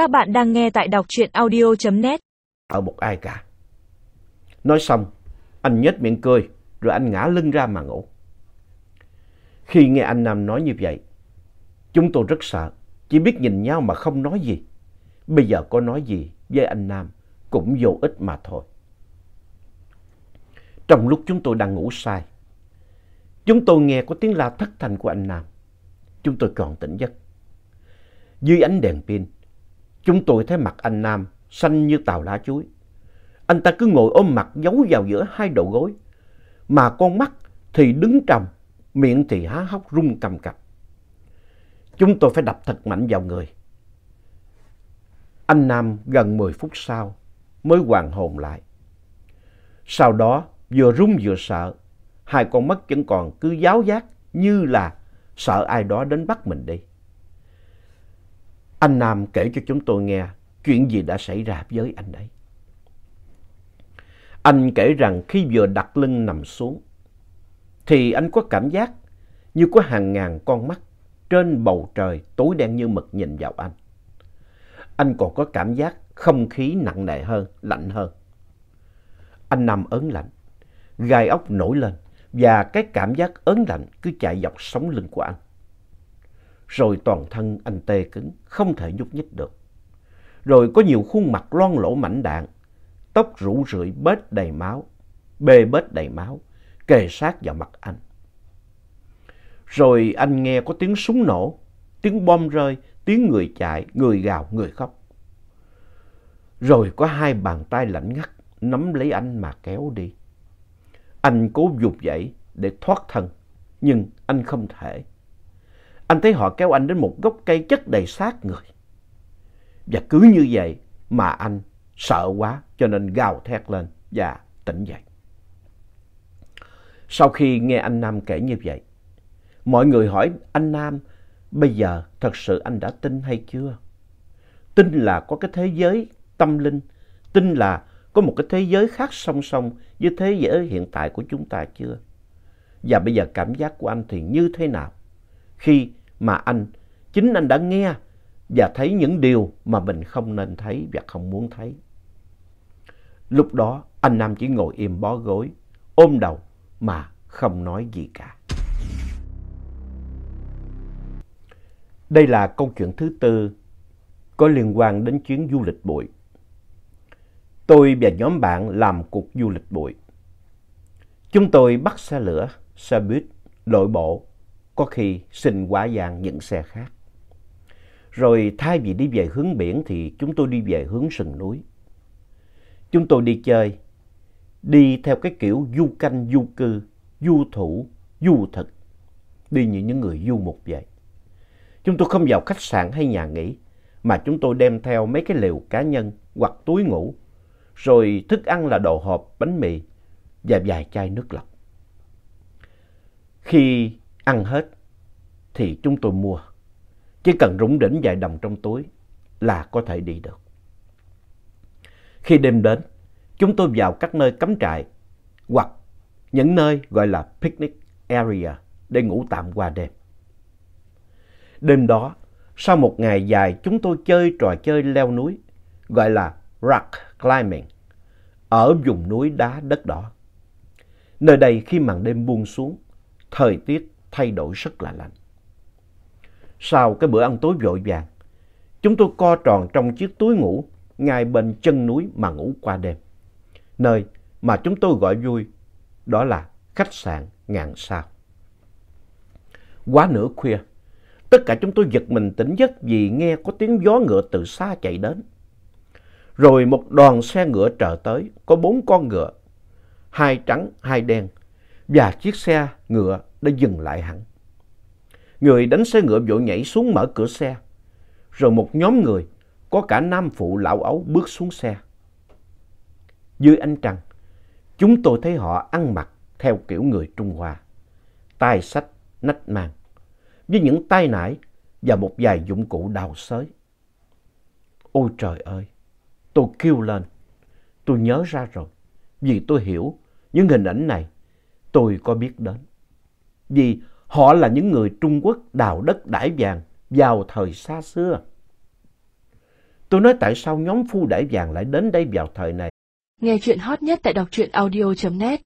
Các bạn đang nghe tại đọc truyện audio.net. Ở một ai cả. Nói xong, anh nhếch miệng cười, rồi anh ngã lưng ra mà ngủ. Khi nghe anh Nam nói như vậy, chúng tôi rất sợ, chỉ biết nhìn nhau mà không nói gì. Bây giờ có nói gì với anh Nam cũng vô ích mà thôi. Trong lúc chúng tôi đang ngủ say, chúng tôi nghe có tiếng la thất thanh của anh Nam. Chúng tôi còn tỉnh giấc. Dưới ánh đèn pin, chúng tôi thấy mặt anh Nam xanh như tàu lá chuối. Anh ta cứ ngồi ôm mặt giấu vào giữa hai đầu gối, mà con mắt thì đứng trầm, miệng thì há hốc rung cầm cập. Chúng tôi phải đập thật mạnh vào người. Anh Nam gần 10 phút sau mới hoàn hồn lại. Sau đó vừa run vừa sợ, hai con mắt vẫn còn cứ giáo giác như là sợ ai đó đến bắt mình đi. Anh Nam kể cho chúng tôi nghe chuyện gì đã xảy ra với anh ấy. Anh kể rằng khi vừa đặt lưng nằm xuống, thì anh có cảm giác như có hàng ngàn con mắt trên bầu trời tối đen như mực nhìn vào anh. Anh còn có cảm giác không khí nặng nề hơn, lạnh hơn. Anh nằm ớn lạnh, gai ốc nổi lên và cái cảm giác ớn lạnh cứ chạy dọc sống lưng của anh. Rồi toàn thân anh tê cứng, không thể nhúc nhích được. Rồi có nhiều khuôn mặt loang lỗ mảnh đạn, tóc rũ rượi bết đầy máu, bê bết đầy máu, kề sát vào mặt anh. Rồi anh nghe có tiếng súng nổ, tiếng bom rơi, tiếng người chạy, người gào, người khóc. Rồi có hai bàn tay lạnh ngắt nắm lấy anh mà kéo đi. Anh cố dục dậy để thoát thân, nhưng anh không thể. Anh thấy họ kéo anh đến một gốc cây chất đầy xác người. Và cứ như vậy mà anh sợ quá cho nên gào thét lên và tỉnh dậy. Sau khi nghe anh Nam kể như vậy, mọi người hỏi anh Nam bây giờ thật sự anh đã tin hay chưa? Tin là có cái thế giới tâm linh, tin là có một cái thế giới khác song song với thế giới hiện tại của chúng ta chưa? Và bây giờ cảm giác của anh thì như thế nào? Khi mà anh, chính anh đã nghe và thấy những điều mà mình không nên thấy và không muốn thấy. Lúc đó anh Nam chỉ ngồi im bó gối, ôm đầu mà không nói gì cả. Đây là câu chuyện thứ tư có liên quan đến chuyến du lịch bụi. Tôi và nhóm bạn làm cuộc du lịch bụi. Chúng tôi bắt xe lửa, xe buýt, lội bộ, có khi xin quá vàng những xe khác. Rồi thay vì đi về hướng biển thì chúng tôi đi về hướng sườn núi. Chúng tôi đi chơi, đi theo cái kiểu du canh, du cư, du thủ, du thực, đi như những người du mục vậy. Chúng tôi không vào khách sạn hay nhà nghỉ, mà chúng tôi đem theo mấy cái lều cá nhân hoặc túi ngủ, rồi thức ăn là đồ hộp, bánh mì và vài chai nước lọc. Khi ăn hết thì chúng tôi mua. Chỉ cần rủng đỉnh vài đồng trong túi là có thể đi được. Khi đêm đến, chúng tôi vào các nơi cắm trại hoặc những nơi gọi là picnic area để ngủ tạm qua đêm. Đêm đó, sau một ngày dài chúng tôi chơi trò chơi leo núi gọi là rock climbing ở vùng núi đá đất đỏ. Nơi đây khi màn đêm buông xuống, thời tiết thay đổi rất là lạnh. Sau cái bữa ăn tối vội vàng, chúng tôi co tròn trong chiếc túi ngủ ngay bên chân núi mà ngủ qua đêm. Nơi mà chúng tôi gọi vui đó là khách sạn ngàn sao. Quá nửa khuya, tất cả chúng tôi giật mình tỉnh giấc vì nghe có tiếng gió ngựa từ xa chạy đến. Rồi một đoàn xe ngựa trở tới, có bốn con ngựa, hai trắng, hai đen, và chiếc xe ngựa đã dừng lại hẳn. Người đánh xe ngựa vội nhảy xuống mở cửa xe. Rồi một nhóm người, có cả nam phụ lão ấu bước xuống xe. Dưới ánh trăng, chúng tôi thấy họ ăn mặc theo kiểu người Trung Hoa. tay sách, nách mang, với những tay nải và một vài dụng cụ đào xới. Ôi trời ơi! Tôi kêu lên. Tôi nhớ ra rồi. Vì tôi hiểu những hình ảnh này tôi có biết đến. Vì họ là những người Trung Quốc đào đất đải vàng vào thời xa xưa. Tôi nói tại sao nhóm phu đải vàng lại đến đây vào thời này. Nghe chuyện hot nhất tại đọc truyện audio.net